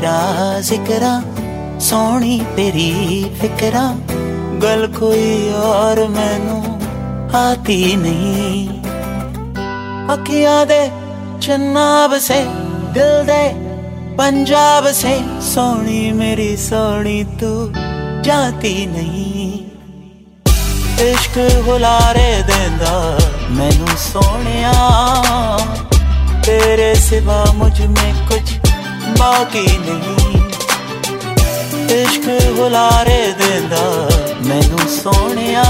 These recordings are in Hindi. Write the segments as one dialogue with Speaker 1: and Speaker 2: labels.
Speaker 1: तेरा जिक्रा सोनी तेरी फिकरा। गल कोई और मैनू आती नहीं। अखियाँ दे चन्नाब से, दिल दे पंजाब से सोनी मेरी सोनी तू जाती नहीं। इश्क बुलारे देंदा मैनू सोनिया तेरे सिवा मुझमें बाकी नहीं। इश्क हुलारे देंदा मैनू सोनिया।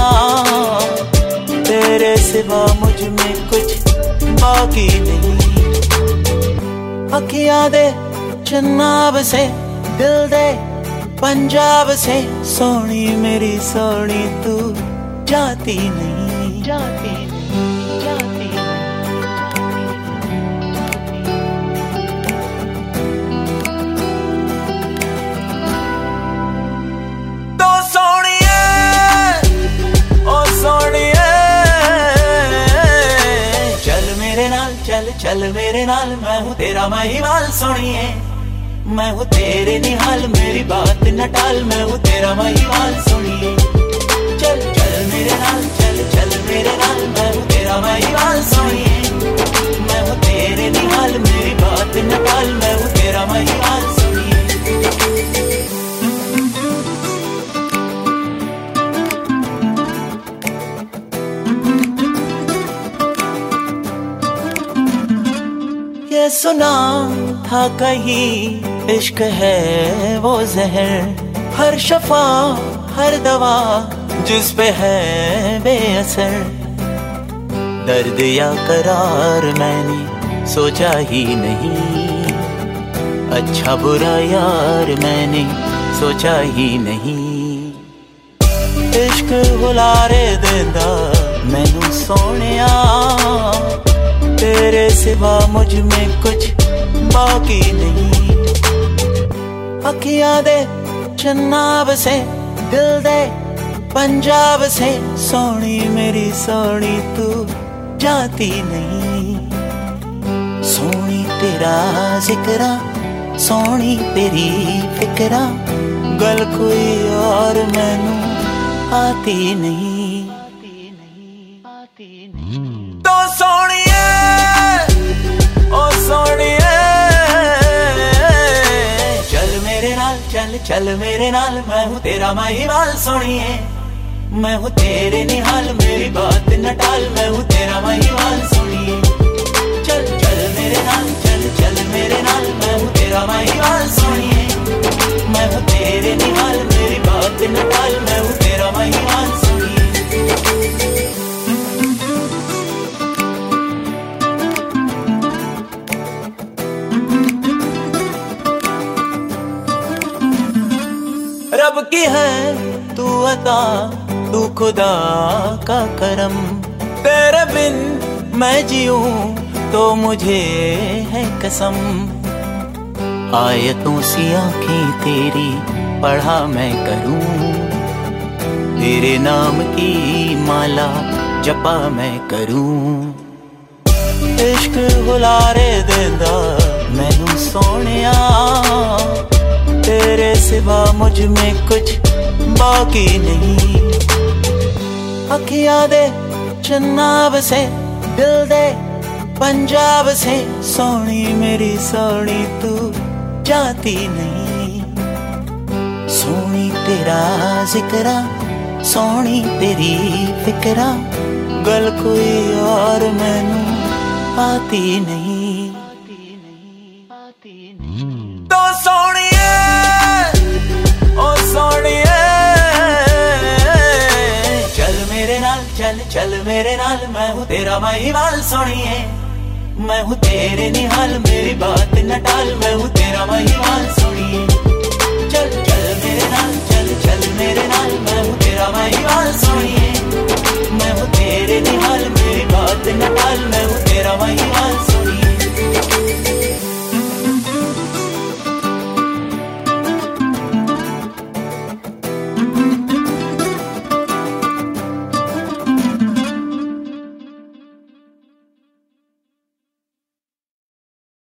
Speaker 1: तेरे सिवा मुझमें कुछ बाकी नहीं। अखियाँ दे चनाब से, दिल दे पंजाब से, सोनी मेरी सोनी, तू जाती नहीं। जाती नहीं चल मेरे नाल, मैं हूँ तेरा महिमाल, सुनिए। मैं हूँ तेरे निहाल, मेरी बात न टाल। मैं हूँ तेरा महिमाल, सुनिए। चल चल मेरे नाल, चल चल मेरे नाल, मैं हूँ तेरा महिमाल, सुनिए। ये सुना था कहीं इश्क है वो जहर। हर शफा, हर दवा जिस पे है बेअसर। दर्द या करार मैंने सोचा ही नहीं। अच्छा बुरा यार मैंने सोचा ही नहीं। इश्क हुलारे देंदा, मैनू सोनिया तेरे सिवा मुझमें कुछ बाकी नहीं। अखियाँ दे चनाब से, दिल दे, पंजाब से, सोनी मेरी सोनी तू जाती नहीं। सोनी तेरा जिक्रा, सोनी तेरी फिक्रा, गल कोई और मैनू आती नहीं। आती नहीं, आती सोनिए चल चल मेरे नाल, मैं हूँ तेरा महिवाल, सोनिए। मैं हूँ तेरे निहाल, मेरी बात न टाल मैं हूँ तेरा महिवाल, सुनिए। रब की है तू अता तू खुदा का करम। तेरे बिन मैं जीऊं तो मुझे है कसम। आयतों सी आँखें तेरी पढ़ा मैं करूँ। तेरे नाम की माला जपा मैं करूँ। इश्क हुलारे देंदा, मैनू सोनिया तेरे सिवा मुझमें कुछ बाकी नहीं। अखियाँ दे चनाब से, दिल दे, पंजाब से, सोनी मेरी सोनी तू जाती नहीं। सोनी तेरा जिक्रा, सोनी तेरी फिक्रा, गल कोई और मैनू आती नहीं। आती नहीं आती नहीं तो सोनिए चल मेरे नाल, मैं हूँ तेरा महिवाल, सोनिए। मैं हूँ तेरे निहाल, मेरी बात न टाल। मैं हूँ तेरा महिवाल, सुनिए। चल चल मेरे नाल, चल चल मेरे नाल। मैं हूँ तेरा महिवाल, सुनिए। मैं हूँ तेरे निहाल, मेरी बात न टाल।